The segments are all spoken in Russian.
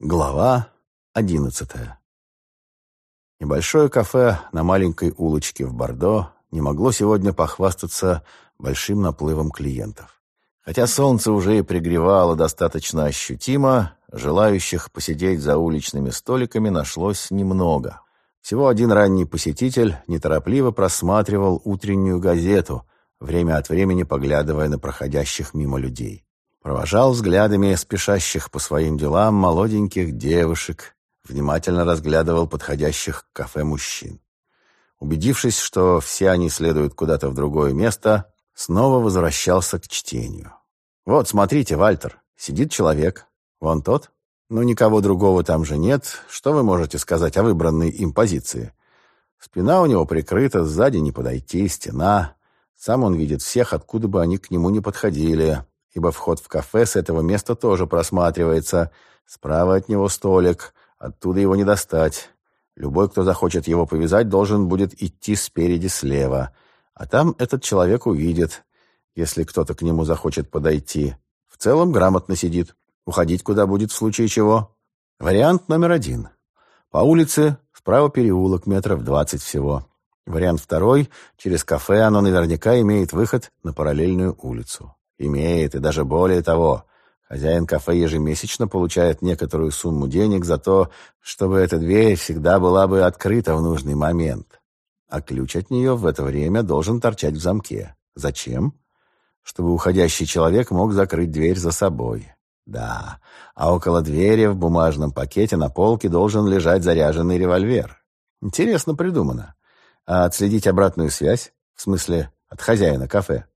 Глава одиннадцатая Небольшое кафе на маленькой улочке в Бордо не могло сегодня похвастаться большим наплывом клиентов. Хотя солнце уже и пригревало достаточно ощутимо, желающих посидеть за уличными столиками нашлось немного. Всего один ранний посетитель неторопливо просматривал утреннюю газету, время от времени поглядывая на проходящих мимо людей. Провожал взглядами спешащих по своим делам молоденьких девушек, внимательно разглядывал подходящих к кафе мужчин. Убедившись, что все они следуют куда-то в другое место, снова возвращался к чтению. «Вот, смотрите, Вальтер, сидит человек. Вон тот. Ну, никого другого там же нет. Что вы можете сказать о выбранной им позиции? Спина у него прикрыта, сзади не подойти, стена. Сам он видит всех, откуда бы они к нему не подходили ибо вход в кафе с этого места тоже просматривается. Справа от него столик, оттуда его не достать. Любой, кто захочет его повязать, должен будет идти спереди слева. А там этот человек увидит, если кто-то к нему захочет подойти. В целом грамотно сидит. Уходить куда будет в случае чего. Вариант номер один. По улице, справа переулок, метров двадцать всего. Вариант второй. Через кафе оно наверняка имеет выход на параллельную улицу. Имеет, и даже более того. Хозяин кафе ежемесячно получает некоторую сумму денег за то, чтобы эта дверь всегда была бы открыта в нужный момент. А ключ от нее в это время должен торчать в замке. Зачем? Чтобы уходящий человек мог закрыть дверь за собой. Да, а около двери в бумажном пакете на полке должен лежать заряженный револьвер. Интересно придумано. А отследить обратную связь? В смысле, от хозяина кафе?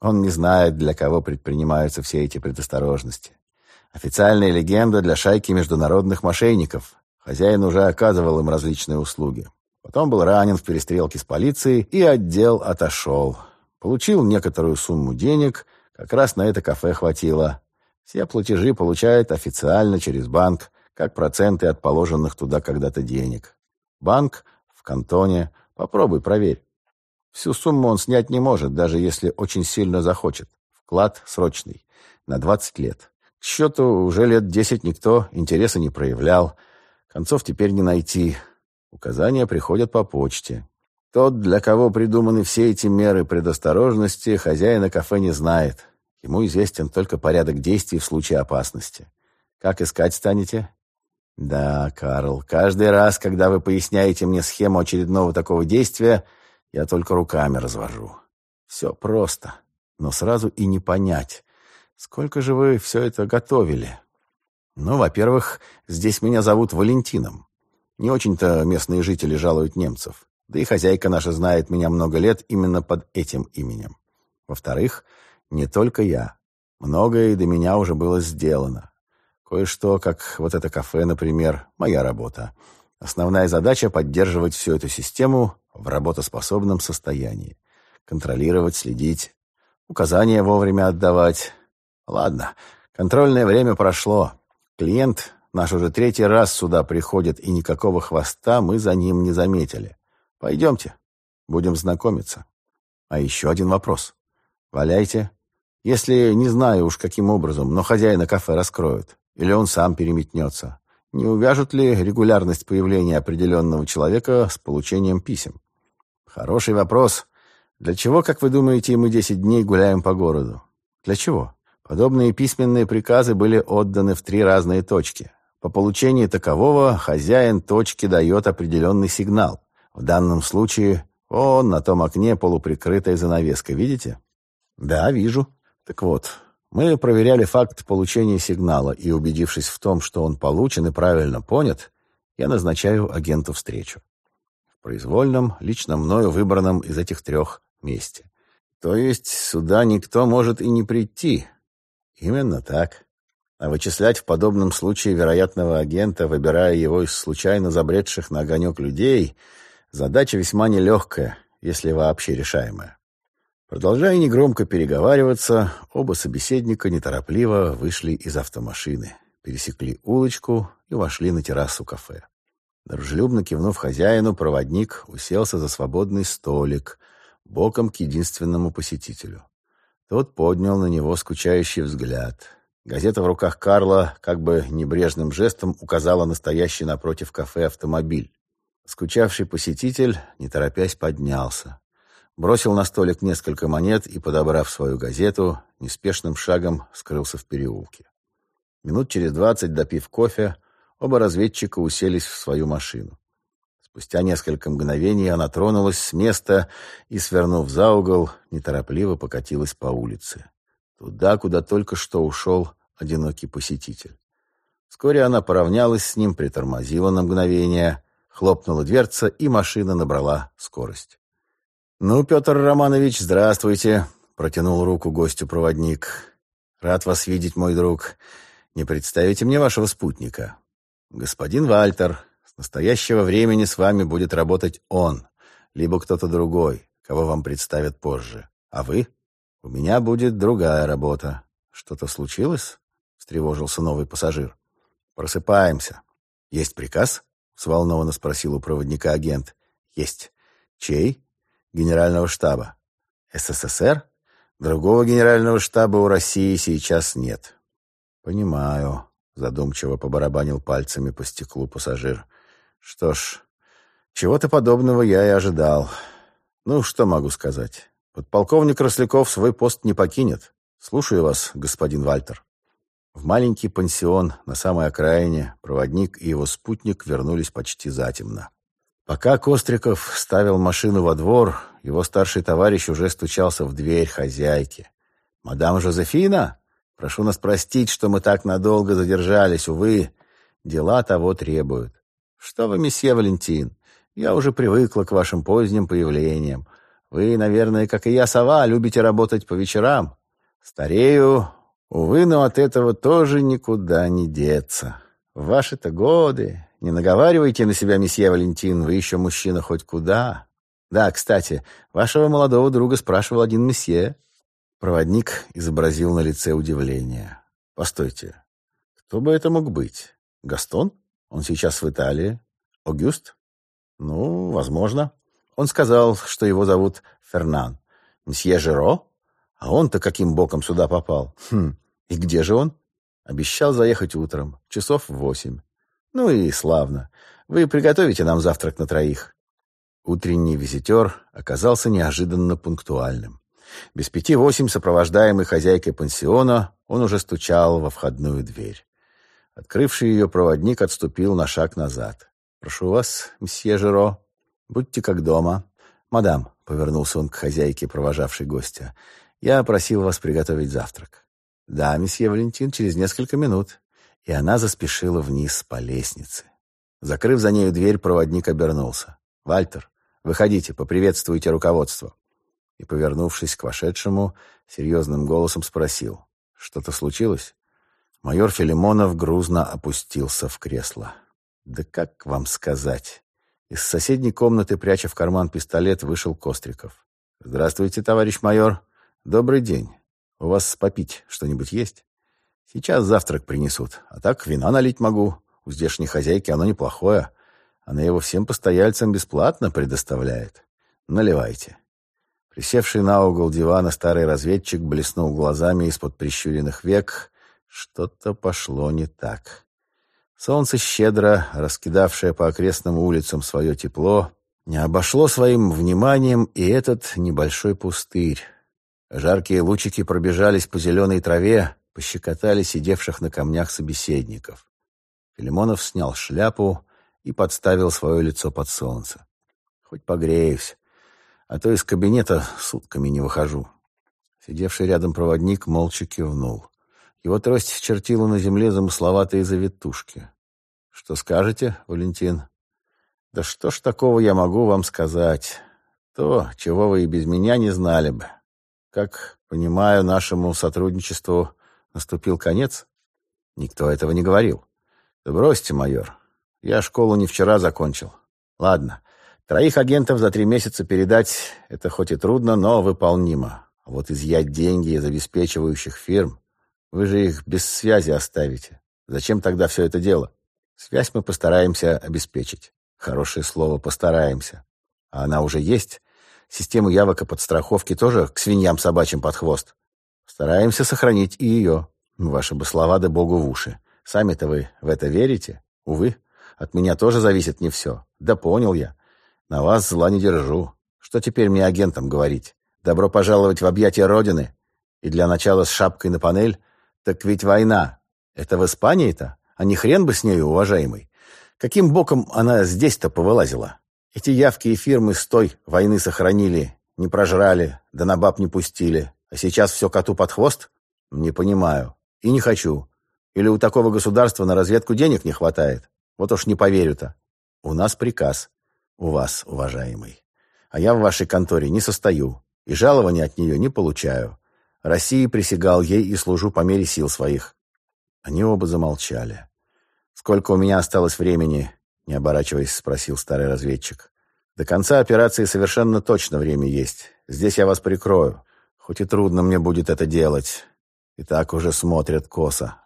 Он не знает, для кого предпринимаются все эти предосторожности. Официальная легенда для шайки международных мошенников. Хозяин уже оказывал им различные услуги. Потом был ранен в перестрелке с полицией, и отдел отошел. Получил некоторую сумму денег, как раз на это кафе хватило. Все платежи получает официально через банк, как проценты от положенных туда когда-то денег. Банк в кантоне. Попробуй, проверь. Всю сумму он снять не может, даже если очень сильно захочет. Вклад срочный, на 20 лет. К счету уже лет 10 никто интереса не проявлял. Концов теперь не найти. Указания приходят по почте. Тот, для кого придуманы все эти меры предосторожности, хозяина кафе не знает. Ему известен только порядок действий в случае опасности. Как искать станете? Да, Карл, каждый раз, когда вы поясняете мне схему очередного такого действия, я только руками развожу. Все просто, но сразу и не понять. Сколько же вы все это готовили? Ну, во-первых, здесь меня зовут Валентином. Не очень-то местные жители жалуют немцев. Да и хозяйка наша знает меня много лет именно под этим именем. Во-вторых, не только я. Многое до меня уже было сделано. Кое-что, как вот это кафе, например, моя работа. Основная задача — поддерживать всю эту систему в работоспособном состоянии. Контролировать, следить, указания вовремя отдавать. Ладно, контрольное время прошло. Клиент наш уже третий раз сюда приходит, и никакого хвоста мы за ним не заметили. Пойдемте, будем знакомиться. А еще один вопрос. Валяйте. Если не знаю уж каким образом, но хозяина кафе раскроют. Или он сам переметнется. Не увяжут ли регулярность появления определенного человека с получением писем? Хороший вопрос. Для чего, как вы думаете, мы десять дней гуляем по городу? Для чего? Подобные письменные приказы были отданы в три разные точки. По получении такового хозяин точки дает определенный сигнал. В данном случае он на том окне полуприкрытой занавеской, видите? Да, вижу. Так вот, мы проверяли факт получения сигнала, и, убедившись в том, что он получен и правильно понят, я назначаю агенту встречу. В произвольном, лично мною выбранном из этих трех месте. То есть сюда никто может и не прийти. Именно так. А вычислять в подобном случае вероятного агента, выбирая его из случайно забредших на огонек людей, задача весьма нелегкая, если вообще решаемая. Продолжая негромко переговариваться, оба собеседника неторопливо вышли из автомашины, пересекли улочку и вошли на террасу кафе. Дружелюбно кивнув хозяину, проводник уселся за свободный столик, боком к единственному посетителю. Тот поднял на него скучающий взгляд. Газета в руках Карла как бы небрежным жестом указала настоящий напротив кафе автомобиль. Скучавший посетитель, не торопясь, поднялся. Бросил на столик несколько монет и, подобрав свою газету, неспешным шагом скрылся в переулке. Минут через двадцать, допив кофе, оба разведчика уселись в свою машину. Спустя несколько мгновений она тронулась с места и, свернув за угол, неторопливо покатилась по улице. Туда, куда только что ушел одинокий посетитель. Вскоре она поравнялась с ним, притормозила на мгновение, хлопнула дверца, и машина набрала скорость. «Ну, Петр Романович, здравствуйте!» — протянул руку гостю проводник. «Рад вас видеть, мой друг. Не представите мне вашего спутника. Господин Вальтер, с настоящего времени с вами будет работать он, либо кто-то другой, кого вам представят позже. А вы? У меня будет другая работа. Что-то случилось?» — встревожился новый пассажир. «Просыпаемся. Есть приказ?» — взволнованно спросил у проводника агент. «Есть. Чей?» Генерального штаба. СССР? Другого генерального штаба у России сейчас нет. Понимаю, задумчиво побарабанил пальцами по стеклу пассажир. Что ж, чего-то подобного я и ожидал. Ну, что могу сказать? Подполковник Росляков свой пост не покинет. Слушаю вас, господин Вальтер. В маленький пансион на самой окраине проводник и его спутник вернулись почти затемно. Пока Костриков ставил машину во двор, его старший товарищ уже стучался в дверь хозяйки. «Мадам Жозефина, прошу нас простить, что мы так надолго задержались. Увы, дела того требуют. Что вы, месье Валентин, я уже привыкла к вашим поздним появлениям. Вы, наверное, как и я, сова, любите работать по вечерам. Старею, увы, но от этого тоже никуда не деться. В ваши-то годы не наговаривайте на себя, месье Валентин, вы еще мужчина хоть куда. Да, кстати, вашего молодого друга спрашивал один месье. Проводник изобразил на лице удивление. Постойте, кто бы это мог быть? Гастон? Он сейчас в Италии. Огюст? Ну, возможно. Он сказал, что его зовут Фернан. Месье Жеро? А он-то каким боком сюда попал? Хм, и где же он? Обещал заехать утром, часов в восемь. Ну и славно. Вы приготовите нам завтрак на троих. Утренний визитер оказался неожиданно пунктуальным. Без пяти восемь, сопровождаемый хозяйкой пансиона, он уже стучал во входную дверь. Открывший ее проводник отступил на шаг назад. «Прошу вас, мсье Жиро, будьте как дома». «Мадам», — повернулся он к хозяйке, провожавшей гостя, — «я просил вас приготовить завтрак». «Да, месье Валентин, через несколько минут» и она заспешила вниз по лестнице. Закрыв за нею дверь, проводник обернулся. «Вальтер, выходите, поприветствуйте руководство». И, повернувшись к вошедшему, серьезным голосом спросил. «Что-то случилось?» Майор Филимонов грузно опустился в кресло. «Да как вам сказать?» Из соседней комнаты, пряча в карман пистолет, вышел Костриков. «Здравствуйте, товарищ майор. Добрый день. У вас попить что-нибудь есть?» Сейчас завтрак принесут, а так вина налить могу. У здешней хозяйки оно неплохое. Она его всем постояльцам бесплатно предоставляет. Наливайте». Присевший на угол дивана старый разведчик блеснул глазами из-под прищуренных век. Что-то пошло не так. Солнце, щедро раскидавшее по окрестным улицам свое тепло, не обошло своим вниманием и этот небольшой пустырь. Жаркие лучики пробежались по зеленой траве, пощекотали сидевших на камнях собеседников. Филимонов снял шляпу и подставил свое лицо под солнце. Хоть погреюсь, а то из кабинета сутками не выхожу. Сидевший рядом проводник молча кивнул. Его трость чертила на земле замысловатые завитушки. «Что скажете, Валентин?» «Да что ж такого я могу вам сказать? То, чего вы и без меня не знали бы. Как понимаю, нашему сотрудничеству наступил конец? Никто этого не говорил. Да бросьте, майор. Я школу не вчера закончил. Ладно, троих агентов за три месяца передать — это хоть и трудно, но выполнимо. А вот изъять деньги из обеспечивающих фирм, вы же их без связи оставите. Зачем тогда все это дело? Связь мы постараемся обеспечить. Хорошее слово «постараемся». А она уже есть. Систему явок и подстраховки тоже к свиньям собачьим под хвост. Стараемся сохранить и ее. Ваши бы слова да богу в уши. Сами-то вы в это верите? Увы, от меня тоже зависит не все. Да понял я. На вас зла не держу. Что теперь мне агентам говорить? Добро пожаловать в объятия Родины? И для начала с шапкой на панель? Так ведь война. Это в Испании-то? А не хрен бы с нею, уважаемый. Каким боком она здесь-то повылазила? Эти явки и фирмы с той войны сохранили, не прожрали, да на баб не пустили. А сейчас все коту под хвост? Не понимаю. И не хочу. Или у такого государства на разведку денег не хватает? Вот уж не поверю-то. У нас приказ. У вас, уважаемый. А я в вашей конторе не состою. И жалования от нее не получаю. России присягал ей и служу по мере сил своих. Они оба замолчали. «Сколько у меня осталось времени?» Не оборачиваясь, спросил старый разведчик. «До конца операции совершенно точно время есть. Здесь я вас прикрою. Хоть и трудно мне будет это делать. И так уже смотрят косо.